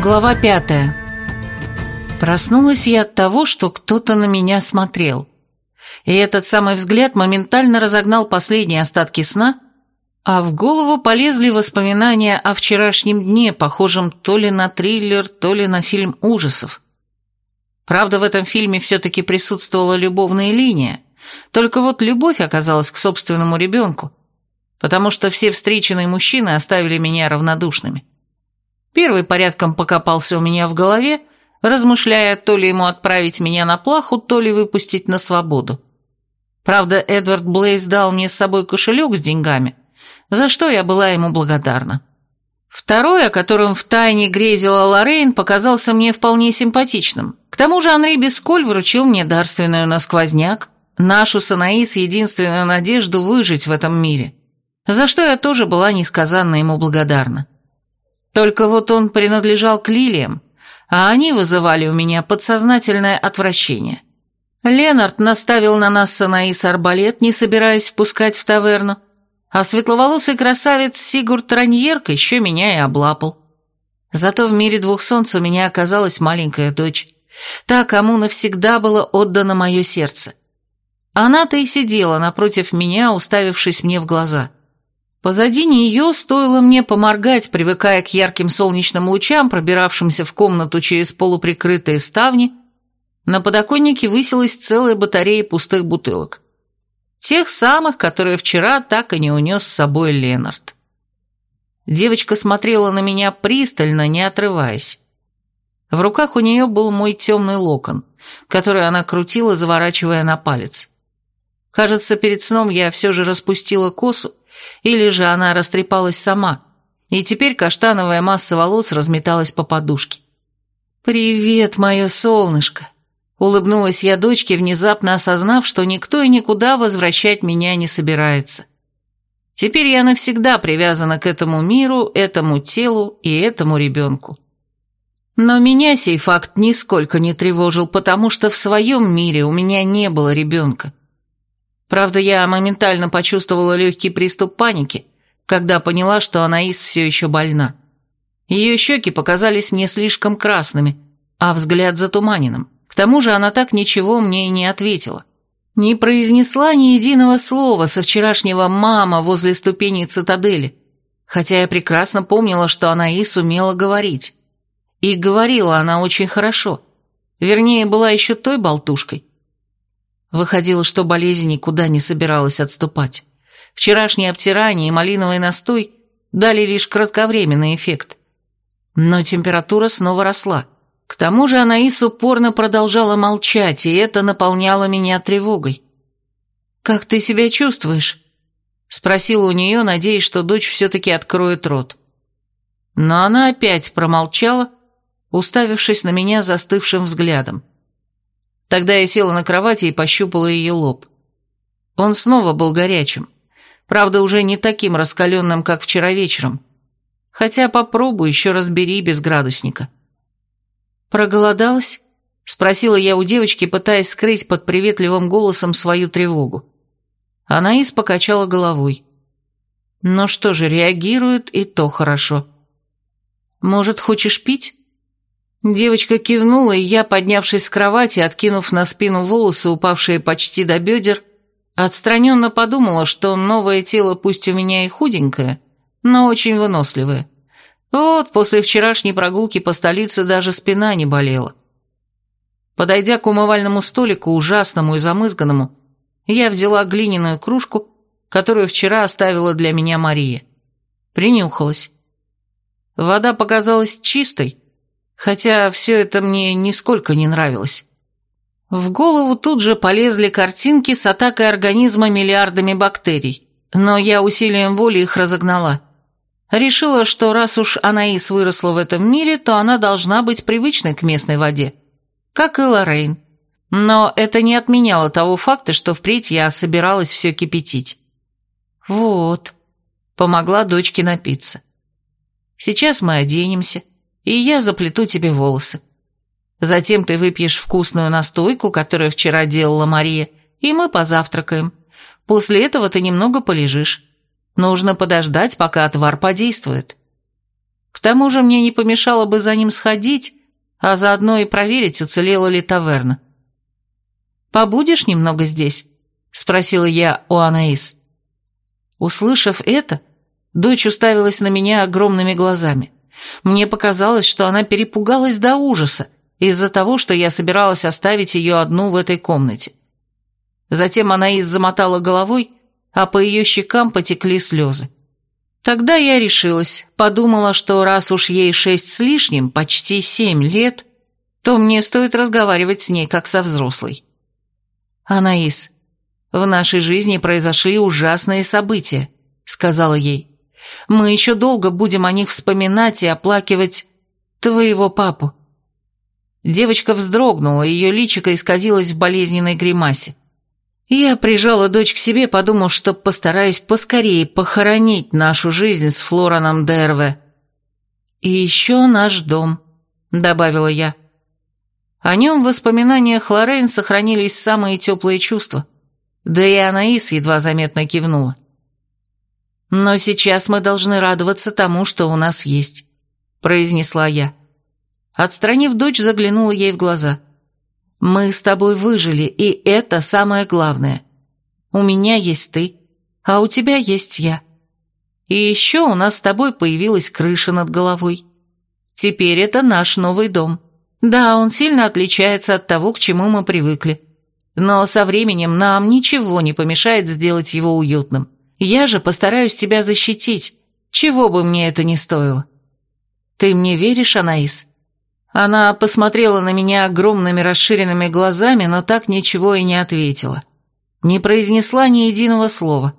Глава пятая. Проснулась я от того, что кто-то на меня смотрел. И этот самый взгляд моментально разогнал последние остатки сна, а в голову полезли воспоминания о вчерашнем дне, похожем то ли на триллер, то ли на фильм ужасов. Правда, в этом фильме все-таки присутствовала любовная линия, только вот любовь оказалась к собственному ребенку, потому что все встреченные мужчины оставили меня равнодушными. Первый порядком покопался у меня в голове, размышляя, то ли ему отправить меня на плаху, то ли выпустить на свободу. Правда, Эдвард Блейз дал мне с собой кошелек с деньгами, за что я была ему благодарна. Второй, о котором втайне грезила Лоррейн, показался мне вполне симпатичным. К тому же Анри Бесколь вручил мне дарственную на сквозняк, нашу с Анаис единственную надежду выжить в этом мире, за что я тоже была несказанно ему благодарна. Только вот он принадлежал к лилиям, а они вызывали у меня подсознательное отвращение. Ленард наставил на нас с Анаис арбалет, не собираясь впускать в таверну, а светловолосый красавец Сигурд Раньерк еще меня и облапал. Зато в мире двух солнц у меня оказалась маленькая дочь, та, кому навсегда было отдано мое сердце. Она-то и сидела напротив меня, уставившись мне в глаза. Позади нее стоило мне поморгать, привыкая к ярким солнечным лучам, пробиравшимся в комнату через полуприкрытые ставни, на подоконнике высилась целая батарея пустых бутылок. Тех самых, которые вчера так и не унес с собой Ленард. Девочка смотрела на меня пристально, не отрываясь. В руках у нее был мой темный локон, который она крутила, заворачивая на палец. Кажется, перед сном я все же распустила косу, или же она растрепалась сама, и теперь каштановая масса волос разметалась по подушке. «Привет, мое солнышко!» Улыбнулась я дочке, внезапно осознав, что никто и никуда возвращать меня не собирается. Теперь я навсегда привязана к этому миру, этому телу и этому ребенку. Но меня сей факт нисколько не тревожил, потому что в своем мире у меня не было ребенка. Правда, я моментально почувствовала легкий приступ паники, когда поняла, что Анаис все еще больна. Ее щеки показались мне слишком красными, а взгляд затуманенным. К тому же она так ничего мне и не ответила. Не произнесла ни единого слова со вчерашнего «мама» возле ступеней цитадели, хотя я прекрасно помнила, что она и сумела говорить. И говорила она очень хорошо. Вернее, была еще той болтушкой. Выходило, что болезнь никуда не собиралась отступать. Вчерашнее обтирание и малиновый настой дали лишь кратковременный эффект. Но температура снова росла. К тому же Анаис упорно продолжала молчать, и это наполняло меня тревогой. «Как ты себя чувствуешь?» — спросила у нее, надеясь, что дочь все-таки откроет рот. Но она опять промолчала, уставившись на меня застывшим взглядом. Тогда я села на кровати и пощупала ее лоб. Он снова был горячим, правда, уже не таким раскаленным, как вчера вечером. Хотя попробуй, еще разбери без градусника. «Проголодалась?» — спросила я у девочки, пытаясь скрыть под приветливым голосом свою тревогу. Анаис покачала головой. «Ну что же, реагирует, и то хорошо». «Может, хочешь пить?» Девочка кивнула, и я, поднявшись с кровати, откинув на спину волосы, упавшие почти до бедер, отстраненно подумала, что новое тело пусть у меня и худенькое, но очень выносливое. Вот, после вчерашней прогулки по столице даже спина не болела. Подойдя к умывальному столику, ужасному и замызганному, я взяла глиняную кружку, которую вчера оставила для меня Мария. Принюхалась. Вода показалась чистой, хотя все это мне нисколько не нравилось. В голову тут же полезли картинки с атакой организма миллиардами бактерий, но я усилием воли их разогнала. Решила, что раз уж Анаис выросла в этом мире, то она должна быть привычной к местной воде. Как и Лоррейн. Но это не отменяло того факта, что впредь я собиралась все кипятить. Вот. Помогла дочке напиться. Сейчас мы оденемся, и я заплету тебе волосы. Затем ты выпьешь вкусную настойку, которую вчера делала Мария, и мы позавтракаем. После этого ты немного полежишь. Нужно подождать, пока отвар подействует. К тому же мне не помешало бы за ним сходить, а заодно и проверить, уцелела ли таверна. «Побудешь немного здесь?» – спросила я у Анаис. Услышав это, дочь уставилась на меня огромными глазами. Мне показалось, что она перепугалась до ужаса из-за того, что я собиралась оставить ее одну в этой комнате. Затем Анаис замотала головой, а по ее щекам потекли слезы. Тогда я решилась, подумала, что раз уж ей шесть с лишним, почти семь лет, то мне стоит разговаривать с ней как со взрослой. «Анаис, в нашей жизни произошли ужасные события», — сказала ей. «Мы еще долго будем о них вспоминать и оплакивать твоего папу». Девочка вздрогнула, ее личико исказилось в болезненной гримасе. Я прижала дочь к себе, подумав, что постараюсь поскорее похоронить нашу жизнь с Флораном Дерве. «И еще наш дом», — добавила я. О нем в воспоминаниях Лоррейн сохранились самые теплые чувства. Да и Анаис едва заметно кивнула. «Но сейчас мы должны радоваться тому, что у нас есть», — произнесла я. Отстранив дочь, заглянула ей в глаза. «Мы с тобой выжили, и это самое главное. У меня есть ты, а у тебя есть я. И еще у нас с тобой появилась крыша над головой. Теперь это наш новый дом». Да, он сильно отличается от того, к чему мы привыкли. Но со временем нам ничего не помешает сделать его уютным. Я же постараюсь тебя защитить, чего бы мне это ни стоило. Ты мне веришь, Анаис?» Она посмотрела на меня огромными расширенными глазами, но так ничего и не ответила. Не произнесла ни единого слова.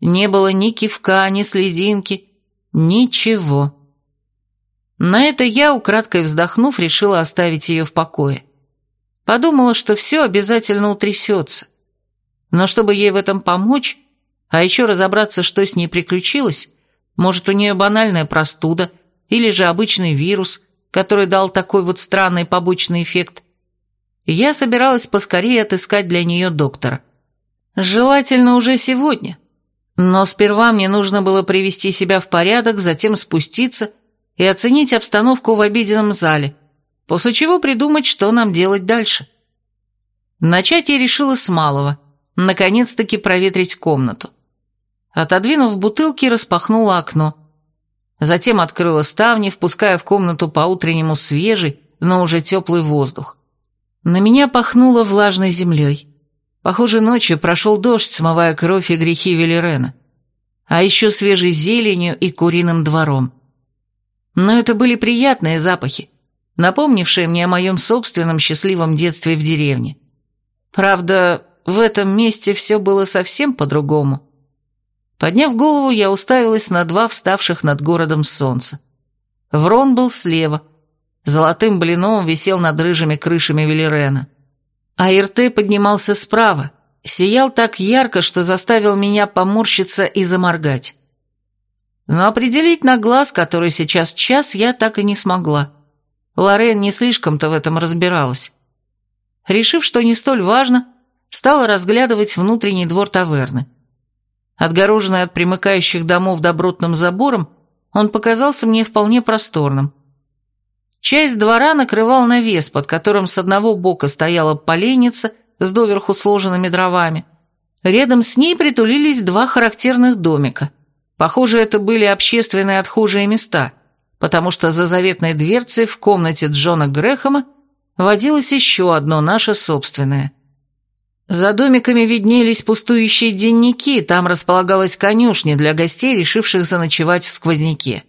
Не было ни кивка, ни слезинки, ничего. На это я, украдкой вздохнув, решила оставить ее в покое. Подумала, что все обязательно утрясется. Но чтобы ей в этом помочь, а еще разобраться, что с ней приключилось, может, у нее банальная простуда или же обычный вирус, который дал такой вот странный побочный эффект, я собиралась поскорее отыскать для нее доктора. Желательно уже сегодня. Но сперва мне нужно было привести себя в порядок, затем спуститься – и оценить обстановку в обеденном зале, после чего придумать, что нам делать дальше. Начать я решила с малого, наконец-таки проветрить комнату. Отодвинув бутылки, распахнула окно. Затем открыла ставни, впуская в комнату по-утреннему свежий, но уже теплый воздух. На меня пахнуло влажной землей. Похоже, ночью прошел дождь, смывая кровь и грехи Велерена. А еще свежей зеленью и куриным двором. Но это были приятные запахи, напомнившие мне о моем собственном счастливом детстве в деревне. Правда, в этом месте все было совсем по-другому. Подняв голову, я уставилась на два вставших над городом солнца. Врон был слева, золотым блином висел над рыжими крышами Велерена. А Ирте поднимался справа, сиял так ярко, что заставил меня поморщиться и заморгать. Но определить на глаз, который сейчас час, я так и не смогла. Лорен не слишком-то в этом разбиралась. Решив, что не столь важно, стала разглядывать внутренний двор таверны. Отгороженный от примыкающих домов добротным забором, он показался мне вполне просторным. Часть двора накрывал навес, под которым с одного бока стояла поленница с доверху сложенными дровами. Рядом с ней притулились два характерных домика. Похоже, это были общественные отхожие места, потому что за заветной дверцей в комнате Джона Грэхэма водилось еще одно наше собственное. За домиками виднелись пустующие денники, там располагалась конюшня для гостей, решивших заночевать в сквозняке.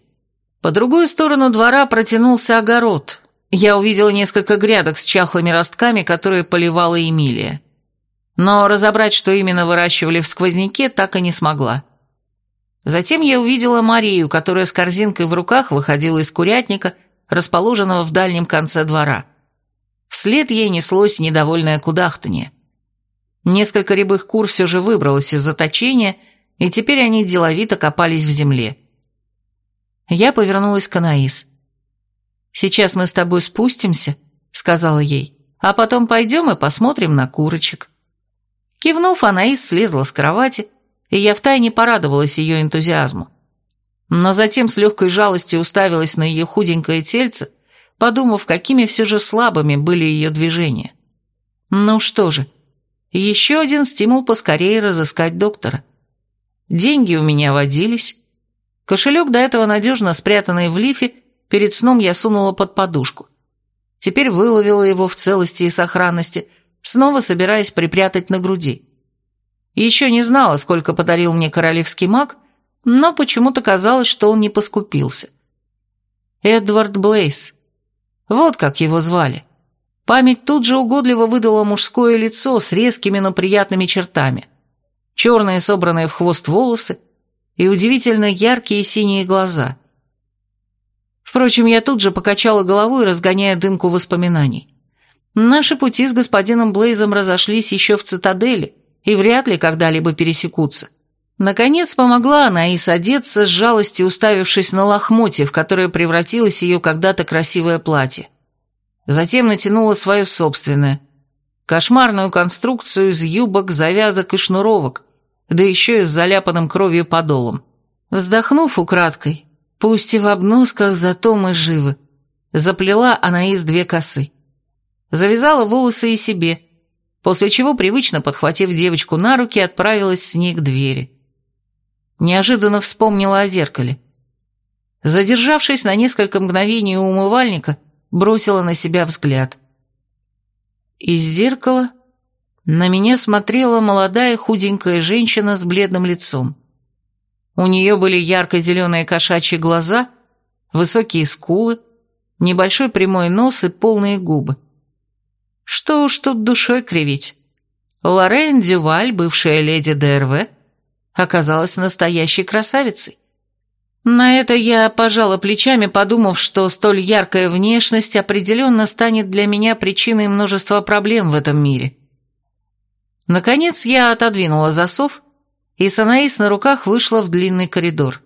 По другую сторону двора протянулся огород. Я увидела несколько грядок с чахлыми ростками, которые поливала Эмилия. Но разобрать, что именно выращивали в сквозняке, так и не смогла. Затем я увидела Марию, которая с корзинкой в руках выходила из курятника, расположенного в дальнем конце двора. Вслед ей неслось недовольное кудахтанье. Несколько рябых кур все же выбралось из заточения, и теперь они деловито копались в земле. Я повернулась к Анаис. «Сейчас мы с тобой спустимся», — сказала ей, «а потом пойдем и посмотрим на курочек». Кивнув, Анаис слезла с кровати, и я втайне порадовалась ее энтузиазму. но затем с легкой жалостью уставилась на ее худенькое тельце, подумав, какими все же слабыми были ее движения. Ну что же, еще один стимул поскорее разыскать доктора. Деньги у меня водились. Кошелек, до этого надежно спрятанный в лифе, перед сном я сунула под подушку. Теперь выловила его в целости и сохранности, снова собираясь припрятать на груди. Еще не знала, сколько подарил мне королевский маг, но почему-то казалось, что он не поскупился. Эдвард Блейс. Вот как его звали. Память тут же угодливо выдала мужское лицо с резкими, но приятными чертами. Черные, собранные в хвост волосы и удивительно яркие синие глаза. Впрочем, я тут же покачала головой, разгоняя дымку воспоминаний. Наши пути с господином Блейзом разошлись еще в цитадели и вряд ли когда-либо пересекутся. Наконец помогла она и одеться с жалостью, уставившись на лохмотье, в которое превратилось ее когда-то красивое платье. Затем натянула свое собственное. Кошмарную конструкцию из юбок, завязок и шнуровок, да еще и с заляпанным кровью подолом. Вздохнув украдкой, пусть и в обносках, зато мы живы, заплела она из две косы. Завязала волосы и себе, после чего, привычно подхватив девочку на руки, отправилась с ней к двери. Неожиданно вспомнила о зеркале. Задержавшись на несколько мгновений у умывальника, бросила на себя взгляд. Из зеркала на меня смотрела молодая худенькая женщина с бледным лицом. У нее были ярко-зеленые кошачьи глаза, высокие скулы, небольшой прямой нос и полные губы. Что уж тут душой кривить. Лорен Дюваль, бывшая леди ДРВ, оказалась настоящей красавицей. На это я пожала плечами, подумав, что столь яркая внешность определенно станет для меня причиной множества проблем в этом мире. Наконец я отодвинула засов, и Санаис на руках вышла в длинный коридор.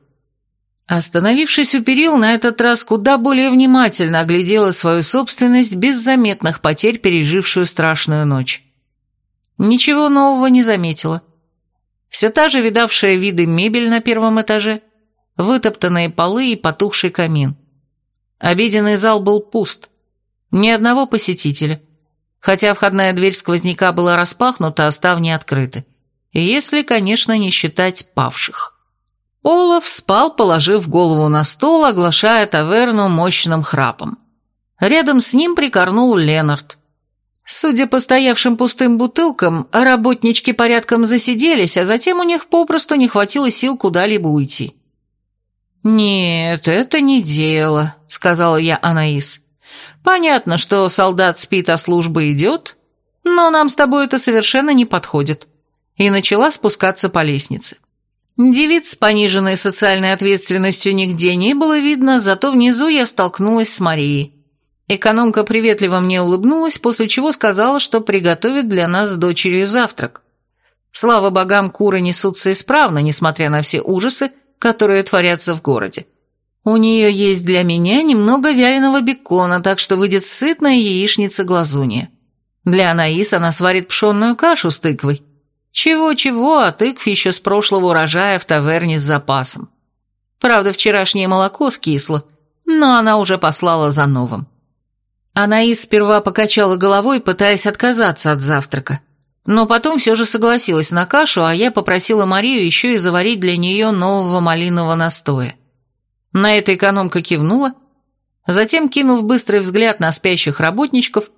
Остановившись у перил, на этот раз куда более внимательно оглядела свою собственность без заметных потерь, пережившую страшную ночь. Ничего нового не заметила. Все та же видавшая виды мебель на первом этаже – вытоптанные полы и потухший камин. Обеденный зал был пуст. Ни одного посетителя. Хотя входная дверь сквозняка была распахнута, а ставни открыты. Если, конечно, не считать павших. Олаф спал, положив голову на стол, оглашая таверну мощным храпом. Рядом с ним прикорнул Ленард. Судя по стоявшим пустым бутылкам, работнички порядком засиделись, а затем у них попросту не хватило сил куда-либо уйти. «Нет, это не дело», — сказала я Анаис. «Понятно, что солдат спит, а служба идет, но нам с тобой это совершенно не подходит». И начала спускаться по лестнице. Девиц с пониженной социальной ответственностью нигде не было видно, зато внизу я столкнулась с Марией. Экономка приветливо мне улыбнулась, после чего сказала, что приготовит для нас с дочерью завтрак. Слава богам, куры несутся исправно, несмотря на все ужасы, которые творятся в городе. У нее есть для меня немного вяленого бекона, так что выйдет сытная яичница-глазунья. Для Анаис она сварит пшенную кашу с тыквой. Чего-чего, а тыкв еще с прошлого урожая в таверне с запасом. Правда, вчерашнее молоко скисло, но она уже послала за новым. Анаис сперва покачала головой, пытаясь отказаться от завтрака. Но потом все же согласилась на кашу, а я попросила Марию еще и заварить для нее нового малинового настоя. На это экономка кивнула, затем, кинув быстрый взгляд на спящих работничков,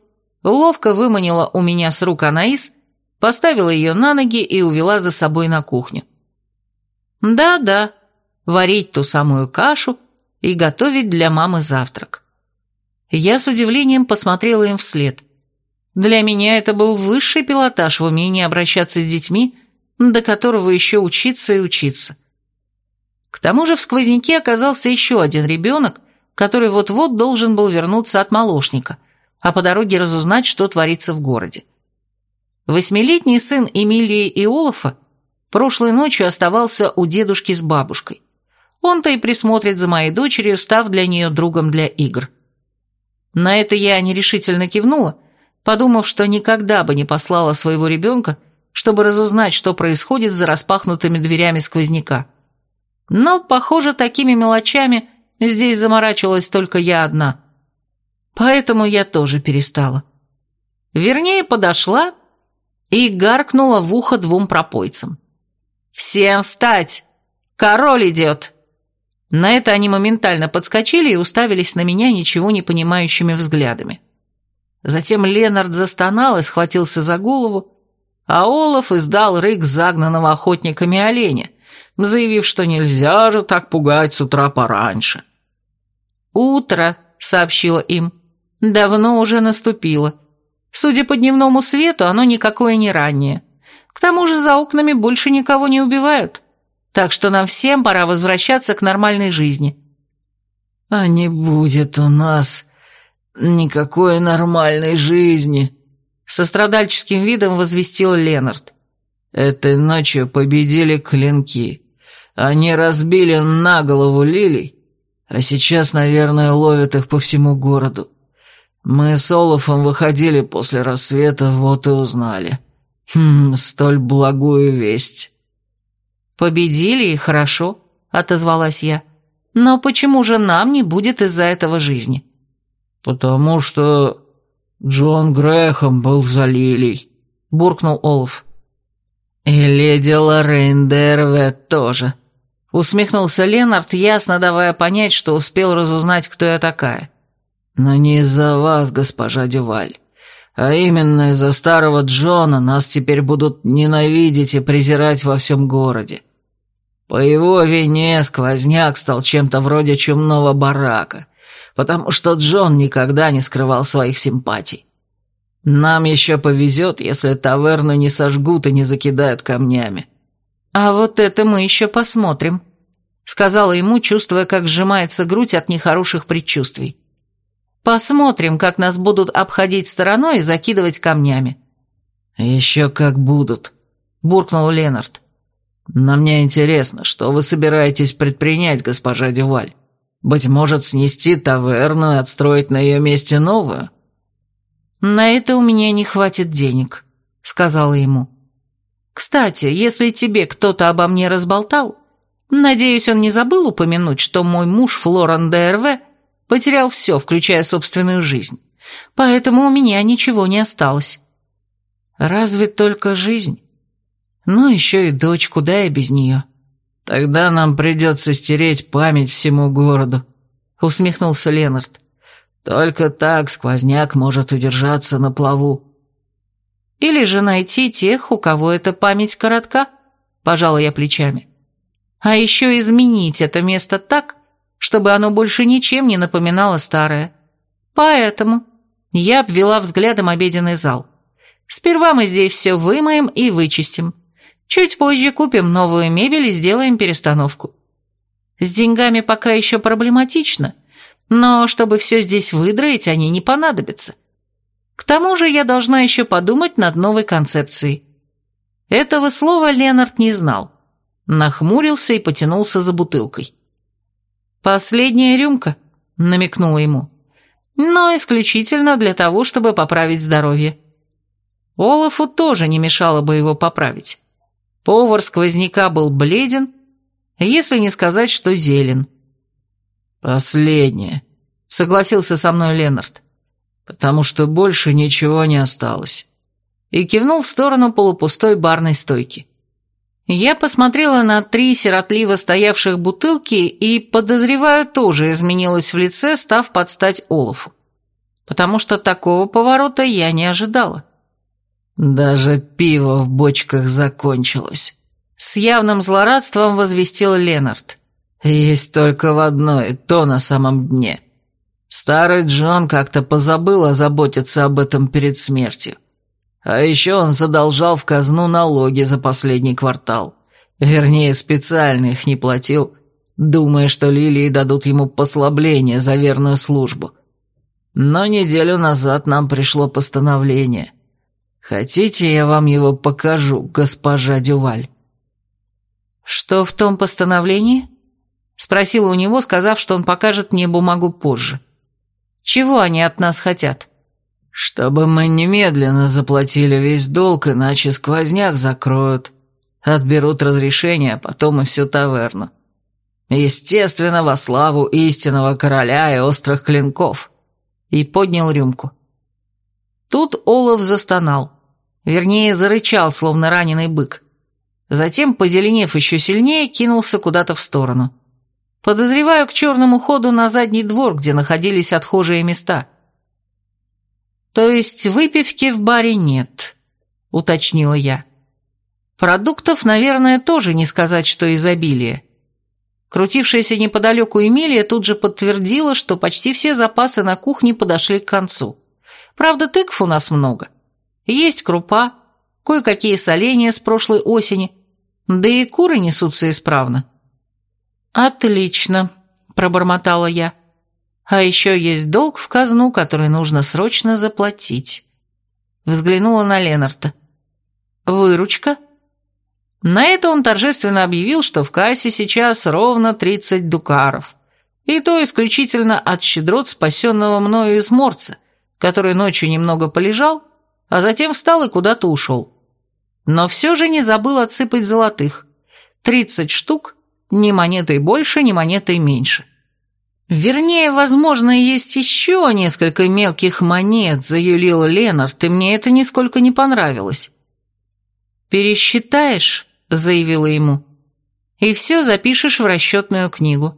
ловко выманила у меня с рук Анаис, поставила ее на ноги и увела за собой на кухню. Да-да, варить ту самую кашу и готовить для мамы завтрак. Я с удивлением посмотрела им вслед – для меня это был высший пилотаж в умении обращаться с детьми, до которого еще учиться и учиться. К тому же в сквозняке оказался еще один ребенок, который вот-вот должен был вернуться от молочника, а по дороге разузнать, что творится в городе. Восьмилетний сын Эмилии и Олафа прошлой ночью оставался у дедушки с бабушкой. Он-то и присмотрит за моей дочерью, став для нее другом для игр. На это я нерешительно кивнула, подумав, что никогда бы не послала своего ребенка, чтобы разузнать, что происходит за распахнутыми дверями сквозняка. Но, похоже, такими мелочами здесь заморачивалась только я одна. Поэтому я тоже перестала. Вернее, подошла и гаркнула в ухо двум пропойцам. «Всем встать! Король идет!» На это они моментально подскочили и уставились на меня ничего не понимающими взглядами. Затем Ленард застонал и схватился за голову, а Олаф издал рык загнанного охотниками оленя, заявив, что нельзя же так пугать с утра пораньше. «Утро», — сообщила им, — «давно уже наступило. Судя по дневному свету, оно никакое не раннее. К тому же за окнами больше никого не убивают, так что нам всем пора возвращаться к нормальной жизни». «А не будет у нас никакой нормальной жизни», — со страдальческим видом возвестил Ленард. «Этой ночью победили клинки. Они разбили на голову лилий, а сейчас, наверное, ловят их по всему городу. Мы с Олафом выходили после рассвета, вот и узнали. Хм, столь благую весть». «Победили и хорошо», — отозвалась я. «Но почему же нам не будет из-за этого жизни?» «Потому что Джон Грэхэм был за Лилей», — буркнул Олаф. «И леди Лоррейн Дервет тоже», — усмехнулся Ленард, ясно давая понять, что успел разузнать, кто я такая. «Но не из-за вас, госпожа Дюваль, а именно из-за старого Джона нас теперь будут ненавидеть и презирать во всем городе. По его вине сквозняк стал чем-то вроде чумного барака, потому что Джон никогда не скрывал своих симпатий. Нам еще повезет, если таверну не сожгут и не закидают камнями. А вот это мы еще посмотрим, сказала ему, чувствуя, как сжимается грудь от нехороших предчувствий. Посмотрим, как нас будут обходить стороной и закидывать камнями. Еще как будут, буркнул Ленард. Но мне интересно, что вы собираетесь предпринять, госпожа Дюваль? Быть может, снести таверну и отстроить на ее месте новую?» «На это у меня не хватит денег», — сказала ему. «Кстати, если тебе кто-то обо мне разболтал, надеюсь, он не забыл упомянуть, что мой муж Флоран ДРВ потерял все, включая собственную жизнь, поэтому у меня ничего не осталось. Разве только жизнь? Ну, еще и дочь, куда я без нее?» «Тогда нам придется стереть память всему городу», — усмехнулся Ленард. «Только так сквозняк может удержаться на плаву». «Или же найти тех, у кого эта память коротка», — пожала я плечами. «А еще изменить это место так, чтобы оно больше ничем не напоминало старое. Поэтому я обвела взглядом обеденный зал. Сперва мы здесь все вымоем и вычистим». Чуть позже купим новую мебель и сделаем перестановку. С деньгами пока еще проблематично, но чтобы все здесь выдроить, они не понадобятся. К тому же я должна еще подумать над новой концепцией. Этого слова Ленард не знал. Нахмурился и потянулся за бутылкой. «Последняя рюмка», — намекнула ему. «Но исключительно для того, чтобы поправить здоровье». Олафу тоже не мешало бы его поправить. Повар сквозняка был бледен, если не сказать, что зелен. «Последнее», — согласился со мной Ленард, «потому что больше ничего не осталось». И кивнул в сторону полупустой барной стойки. Я посмотрела на три сиротливо стоявших бутылки и, подозреваю, тоже изменилась в лице, став под стать Олафу. Потому что такого поворота я не ожидала. «Даже пиво в бочках закончилось», — с явным злорадством возвестил Ленард. «Есть только в одной, то на самом дне. Старый Джон как-то позабыл озаботиться об этом перед смертью. А еще он задолжал в казну налоги за последний квартал. Вернее, специально их не платил, думая, что лилии дадут ему послабление за верную службу. Но неделю назад нам пришло постановление — Хотите, я вам его покажу, госпожа Дюваль?» «Что в том постановлении?» Спросила у него, сказав, что он покажет мне бумагу позже. «Чего они от нас хотят?» «Чтобы мы немедленно заплатили весь долг, иначе сквозняк закроют. Отберут разрешение, а потом и всю таверну. Естественно, во славу истинного короля и острых клинков. И поднял рюмку. Тут Олаф застонал. Вернее, зарычал, словно раненый бык. Затем, позеленев еще сильнее, кинулся куда-то в сторону. Подозреваю к черному ходу на задний двор, где находились отхожие места. То есть выпивки в баре нет, уточнила я. Продуктов, наверное, тоже не сказать, что изобилие. Крутившаяся неподалеку Эмилия тут же подтвердила, что почти все запасы на кухне подошли к концу. Правда, тыкв у нас много. Есть крупа, кое-какие соленья с прошлой осени, да и куры несутся исправно. «Отлично», — пробормотала я. «А еще есть долг в казну, который нужно срочно заплатить». Взглянула на Ленарта. «Выручка?» На это он торжественно объявил, что в кассе сейчас ровно 30 дукаров. И то исключительно от щедрот спасенного мною из морца, который ночью немного полежал, а затем встал и куда-то ушел. Но все же не забыл отсыпать золотых. 30 штук ни монетой больше, ни монетой меньше. Вернее, возможно, есть еще несколько мелких монет, заюлил Ленард, и мне это нисколько не понравилось. «Пересчитаешь», — заявила ему, — «и все запишешь в расчетную книгу.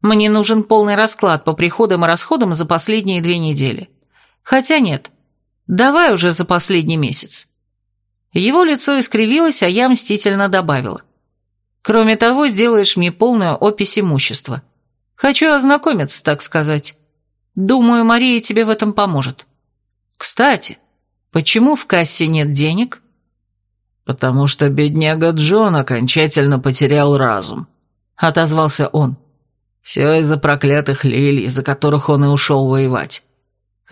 Мне нужен полный расклад по приходам и расходам за последние две недели. Хотя нет, давай уже за последний месяц». Его лицо искривилось, а я мстительно добавила — Кроме того, сделаешь мне полную опись имущества. Хочу ознакомиться, так сказать. Думаю, Мария тебе в этом поможет. Кстати, почему в кассе нет денег? Потому что бедняга Джон окончательно потерял разум, отозвался он. Все из-за проклятых лилий, за которых он и ушел воевать.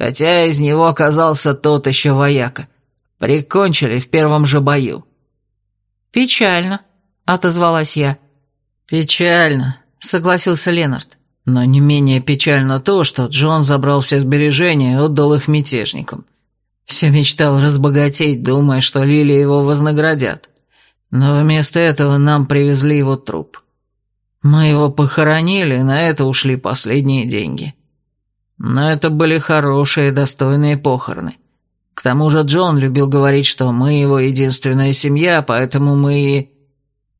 Хотя из него оказался тот еще вояка. Прикончили в первом же бою. Печально, — отозвалась я. «Печально», — согласился Ленард. «Но не менее печально то, что Джон забрал все сбережения и отдал их мятежникам. Все мечтал разбогатеть, думая, что Лили его вознаградят. Но вместо этого нам привезли его труп. Мы его похоронили, и на это ушли последние деньги. Но это были хорошие, достойные похороны. К тому же Джон любил говорить, что мы его единственная семья, поэтому мы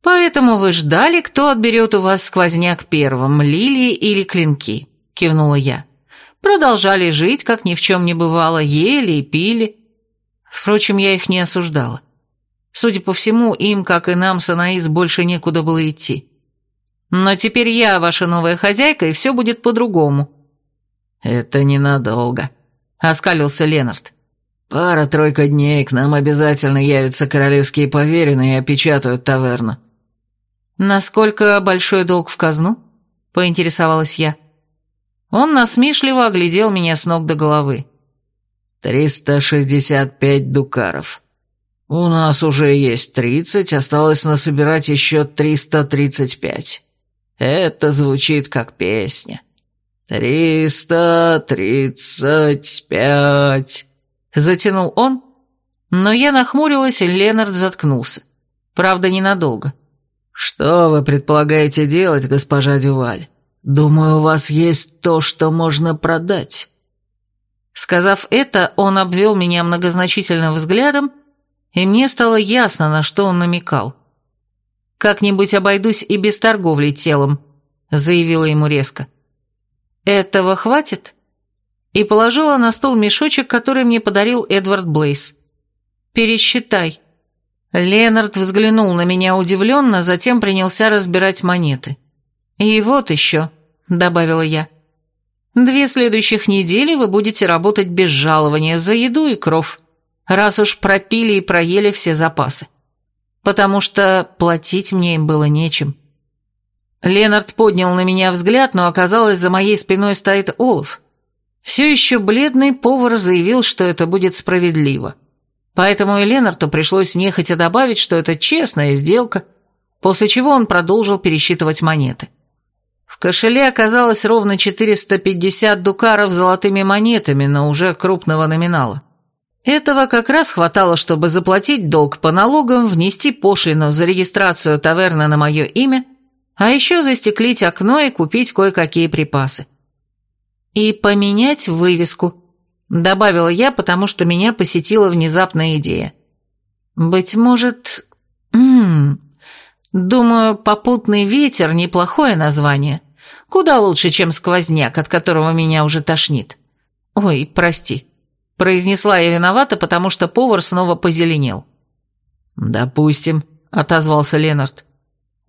«Поэтому вы ждали, кто отберет у вас сквозняк первым, лилии или клинки», — кивнула я. «Продолжали жить, как ни в чем не бывало, ели и пили. Впрочем, я их не осуждала. Судя по всему, им, как и нам с Анаис, больше некуда было идти. Но теперь я ваша новая хозяйка, и все будет по-другому». «Это ненадолго», — оскалился Ленард. «Пара-тройка дней, к нам обязательно явятся королевские поверенные и опечатают таверну. «Насколько большой долг в казну?» – поинтересовалась я. Он насмешливо оглядел меня с ног до головы. «Триста шестьдесят пять дукаров. У нас уже есть тридцать, осталось насобирать еще триста тридцать пять. Это звучит как песня. Триста тридцать пять...» Затянул он, но я нахмурилась, и Ленард заткнулся. Правда, ненадолго. «Что вы предполагаете делать, госпожа Дюваль? Думаю, у вас есть то, что можно продать». Сказав это, он обвел меня многозначительным взглядом, и мне стало ясно, на что он намекал. «Как-нибудь обойдусь и без торговли телом», — заявила ему резко. «Этого хватит?» И положила на стол мешочек, который мне подарил Эдвард Блейс. «Пересчитай». Ленард взглянул на меня удивленно, затем принялся разбирать монеты. «И вот еще», — добавила я. «Две следующих недели вы будете работать без жалования за еду и кров, раз уж пропили и проели все запасы. Потому что платить мне им было нечем». Ленард поднял на меня взгляд, но оказалось, за моей спиной стоит Олаф. Все еще бледный повар заявил, что это будет справедливо. Поэтому и Ленарту пришлось нехотя добавить, что это честная сделка, после чего он продолжил пересчитывать монеты. В кошеле оказалось ровно 450 дукаров золотыми монетами, но уже крупного номинала. Этого как раз хватало, чтобы заплатить долг по налогам, внести пошлину за регистрацию таверны на мое имя А еще застеклить окно и купить кое-какие припасы. И поменять вывеску, добавила я, потому что меня посетила внезапная идея. Быть может... М -м, думаю, попутный ветер – неплохое название. Куда лучше, чем сквозняк, от которого меня уже тошнит. Ой, прости. Произнесла я виновата, потому что повар снова позеленел. «Допустим», — отозвался Ленард.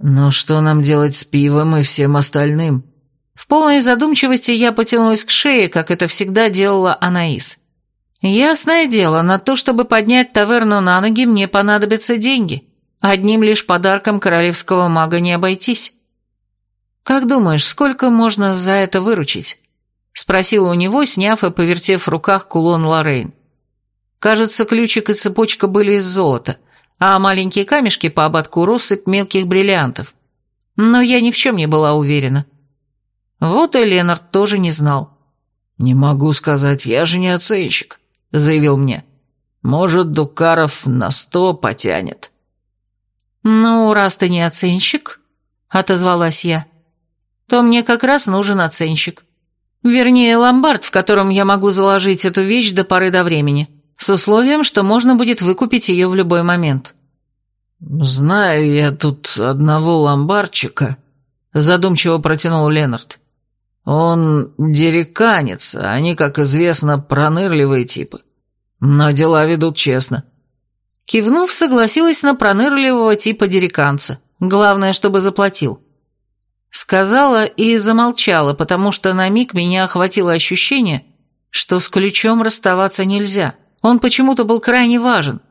«Но что нам делать с пивом и всем остальным?» В полной задумчивости я потянулась к шее, как это всегда делала Анаис. Ясное дело, на то, чтобы поднять таверну на ноги, мне понадобятся деньги. Одним лишь подарком королевского мага не обойтись. «Как думаешь, сколько можно за это выручить?» Спросила у него, сняв и повертев в руках кулон Лоррейн. Кажется, ключик и цепочка были из золота, а маленькие камешки по ободку россыпь мелких бриллиантов. Но я ни в чем не была уверена. Вот и Ленард тоже не знал. «Не могу сказать, я же не оценщик», — заявил мне. «Может, Дукаров на сто потянет». «Ну, раз ты не оценщик», — отозвалась я, — «то мне как раз нужен оценщик». Вернее, ломбард, в котором я могу заложить эту вещь до поры до времени, с условием, что можно будет выкупить ее в любой момент. «Знаю я тут одного ломбардчика», — задумчиво протянул Ленард. «Он дереканец, а они, как известно, пронырливые типы. Но дела ведут честно». Кивнув, согласилась на пронырливого типа дереканца. Главное, чтобы заплатил. Сказала и замолчала, потому что на миг меня охватило ощущение, что с ключом расставаться нельзя. Он почему-то был крайне важен,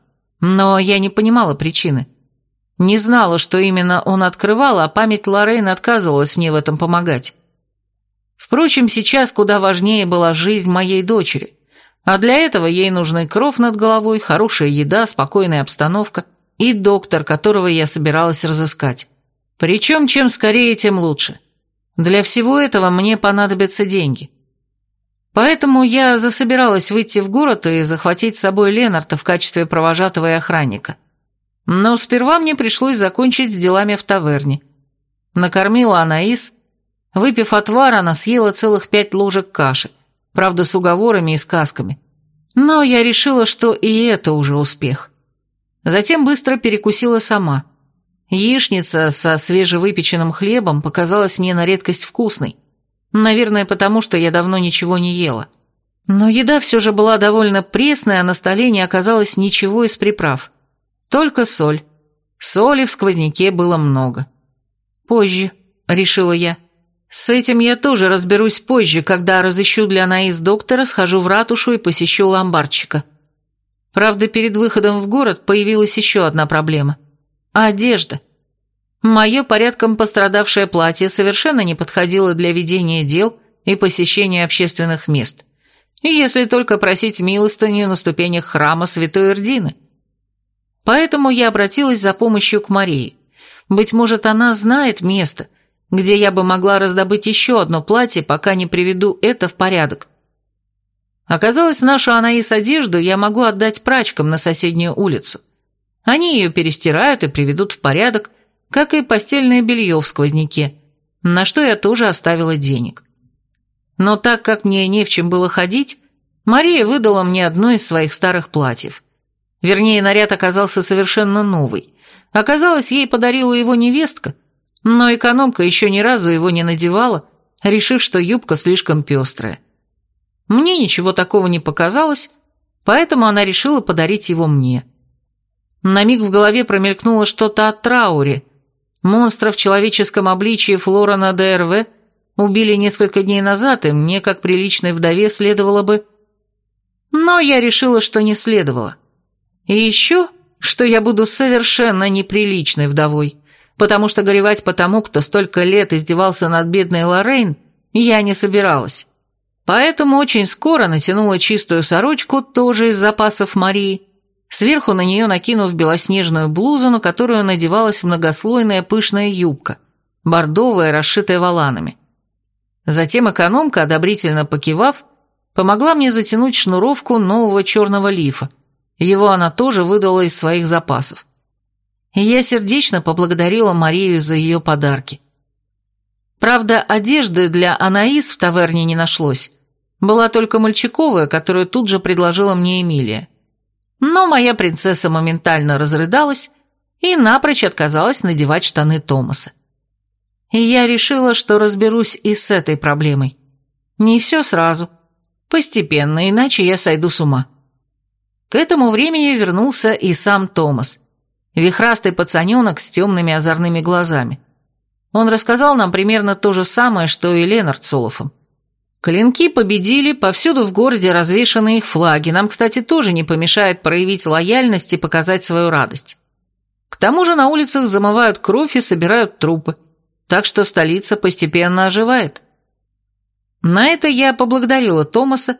но я не понимала причины. Не знала, что именно он открывал, а память Лоррейн отказывалась мне в этом помогать. Впрочем, сейчас куда важнее была жизнь моей дочери, а для этого ей нужны кров над головой, хорошая еда, спокойная обстановка и доктор, которого я собиралась разыскать. Причем, чем скорее, тем лучше. Для всего этого мне понадобятся деньги. Поэтому я засобиралась выйти в город и захватить с собой Ленарта в качестве провожатого и охранника. Но сперва мне пришлось закончить с делами в таверне. Накормила Анаис. Выпив отвар, она съела целых пять ложек каши, правда, с уговорами и сказками. Но я решила, что и это уже успех. Затем быстро перекусила сама – Яичница со свежевыпеченным хлебом показалась мне на редкость вкусной. Наверное, потому что я давно ничего не ела. Но еда все же была довольно пресная, а на столе не оказалось ничего из приправ. Только соль. Соли в сквозняке было много. «Позже», — решила я. «С этим я тоже разберусь позже, когда разыщу для Анаис доктора, схожу в ратушу и посещу ломбардчика». Правда, перед выходом в город появилась еще одна проблема. Одежда. Мое порядком пострадавшее платье совершенно не подходило для ведения дел и посещения общественных мест. Если только просить милостыню на ступенях храма Святой Эрдины. Поэтому я обратилась за помощью к Марии. Быть может, она знает место, где я бы могла раздобыть еще одно платье, пока не приведу это в порядок. Оказалось, нашу Анаис одежду я могу отдать прачкам на соседнюю улицу – они ее перестирают и приведут в порядок, как и постельное белье в сквозняке, на что я тоже оставила денег. Но так как мне не в чем было ходить, Мария выдала мне одно из своих старых платьев. Вернее, наряд оказался совершенно новый. Оказалось, ей подарила его невестка, но экономка еще ни разу его не надевала, решив, что юбка слишком пестрая. Мне ничего такого не показалось, поэтому она решила подарить его мне. На миг в голове промелькнуло что-то о трауре. Монстра в человеческом обличии Флорана ДРВ убили несколько дней назад, и мне, как приличной вдове, следовало бы... Но я решила, что не следовало. И еще, что я буду совершенно неприличной вдовой, потому что горевать по тому, кто столько лет издевался над бедной Лоррейн, я не собиралась. Поэтому очень скоро натянула чистую сорочку, тоже из запасов Марии, сверху на нее накинув белоснежную блузу, на которую надевалась многослойная пышная юбка, бордовая, расшитая воланами. Затем экономка, одобрительно покивав, помогла мне затянуть шнуровку нового черного лифа. Его она тоже выдала из своих запасов. И я сердечно поблагодарила Марию за ее подарки. Правда, одежды для Анаис в таверне не нашлось. Была только мальчиковая, которую тут же предложила мне Эмилия. Но моя принцесса моментально разрыдалась и напрочь отказалась надевать штаны Томаса. И я решила, что разберусь и с этой проблемой. Не все сразу. Постепенно, иначе я сойду с ума. К этому времени вернулся и сам Томас. Вихрастый пацаненок с темными озорными глазами. Он рассказал нам примерно то же самое, что и Ленард с Олафом. Клинки победили, повсюду в городе развешаны их флаги. Нам, кстати, тоже не помешает проявить лояльность и показать свою радость. К тому же на улицах замывают кровь и собирают трупы. Так что столица постепенно оживает. На это я поблагодарила Томаса,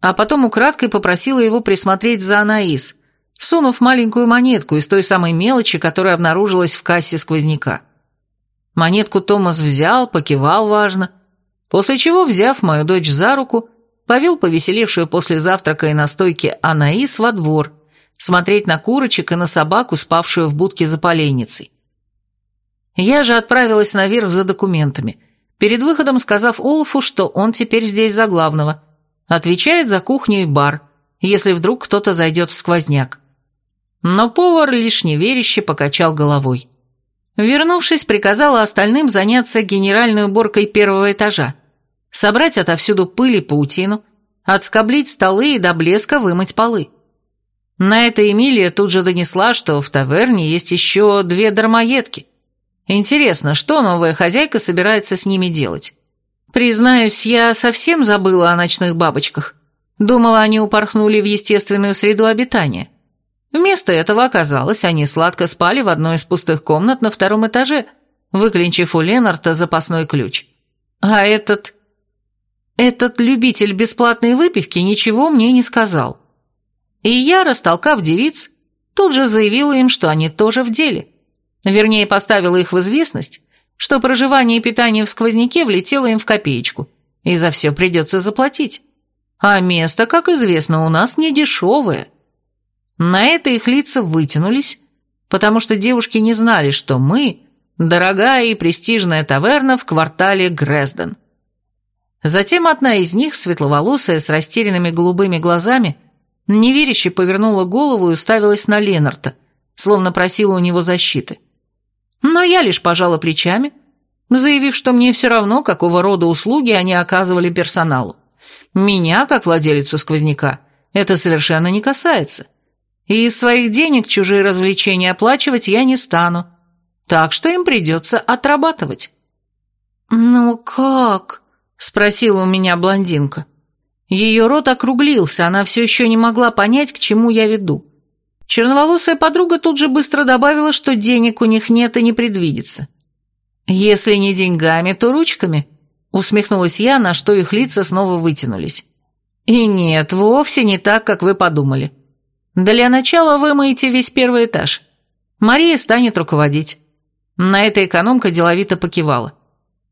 а потом украдкой попросила его присмотреть за Анаис, сунув маленькую монетку из той самой мелочи, которая обнаружилась в кассе сквозняка. Монетку Томас взял, покивал важно, после чего, взяв мою дочь за руку, повел повеселевшую после завтрака и настойки Анаис во двор, смотреть на курочек и на собаку, спавшую в будке за поленницей. Я же отправилась наверх за документами, перед выходом сказав Олафу, что он теперь здесь за главного, отвечает за кухню и бар, если вдруг кто-то зайдет в сквозняк. Но повар лишь неверяще покачал головой. Вернувшись, приказала остальным заняться генеральной уборкой первого этажа, собрать отовсюду пыль и паутину, отскоблить столы и до блеска вымыть полы. На это Эмилия тут же донесла, что в таверне есть еще две дармоедки. Интересно, что новая хозяйка собирается с ними делать? Признаюсь, я совсем забыла о ночных бабочках. Думала, они упорхнули в естественную среду обитания. Вместо этого оказалось, они сладко спали в одной из пустых комнат на втором этаже, выклинчив у Ленарта запасной ключ. А этот... Этот любитель бесплатной выпивки ничего мне не сказал. И я, растолкав девиц, тут же заявила им, что они тоже в деле. Вернее, поставила их в известность, что проживание и питание в сквозняке влетело им в копеечку, и за все придется заплатить. А место, как известно, у нас не дешевое. На это их лица вытянулись, потому что девушки не знали, что мы – дорогая и престижная таверна в квартале Грезден. Затем одна из них, светловолосая, с растерянными голубыми глазами, неверяще повернула голову и уставилась на Ленарта, словно просила у него защиты. Но я лишь пожала плечами, заявив, что мне все равно, какого рода услуги они оказывали персоналу. Меня, как владелицу сквозняка, это совершенно не касается и из своих денег чужие развлечения оплачивать я не стану, так что им придется отрабатывать». «Ну как?» – спросила у меня блондинка. Ее рот округлился, она все еще не могла понять, к чему я веду. Черноволосая подруга тут же быстро добавила, что денег у них нет и не предвидится. «Если не деньгами, то ручками», – усмехнулась я, на что их лица снова вытянулись. «И нет, вовсе не так, как вы подумали. Для начала вымоете весь первый этаж. Мария станет руководить. На это экономка деловито покивала.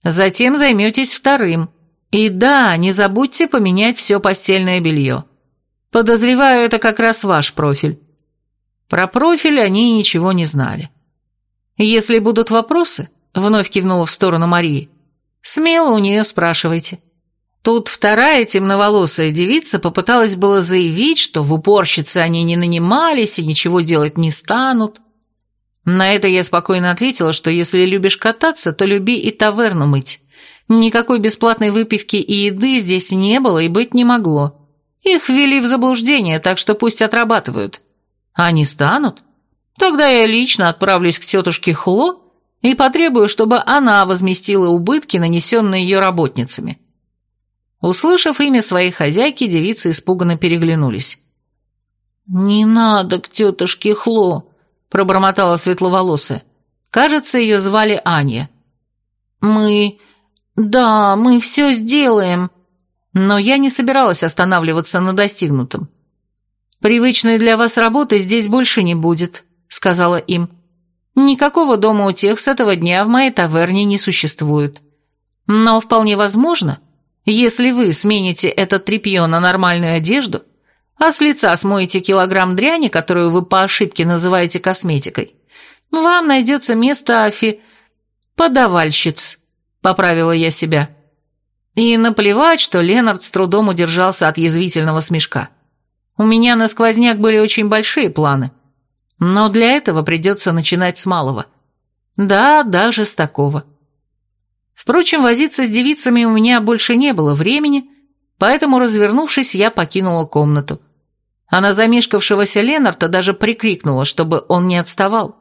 Затем займетесь вторым. И да, не забудьте поменять все постельное белье. Подозреваю, это как раз ваш профиль. Про профиль они ничего не знали. Если будут вопросы, вновь кивнула в сторону Марии, смело у нее спрашивайте. Тут вторая темноволосая девица попыталась было заявить, что в уборщице они не нанимались и ничего делать не станут. На это я спокойно ответила, что если любишь кататься, то люби и таверну мыть. Никакой бесплатной выпивки и еды здесь не было и быть не могло. Их ввели в заблуждение, так что пусть отрабатывают. А не станут? Тогда я лично отправлюсь к тетушке Хло и потребую, чтобы она возместила убытки, нанесенные ее работницами. Услышав имя своей хозяйки, девицы испуганно переглянулись. «Не надо к тетушке Хло», — пробормотала светловолосая. Кажется, ее звали Аня. «Мы... да, мы все сделаем». Но я не собиралась останавливаться на достигнутом. «Привычной для вас работы здесь больше не будет», — сказала им. «Никакого дома у тех с этого дня в моей таверне не существует. Но вполне возможно, если вы смените это тряпье на нормальную одежду, а с лица смоете килограмм дряни, которую вы по ошибке называете косметикой, вам найдется место афи... подавальщиц. поправила я себя. И наплевать, что Ленард с трудом удержался от язвительного смешка. У меня на сквозняк были очень большие планы. Но для этого придется начинать с малого. Да, даже с такого. Впрочем, возиться с девицами у меня больше не было времени, поэтому, развернувшись, я покинула комнату. А на замешкавшегося Ленарта даже прикрикнула, чтобы он не отставал.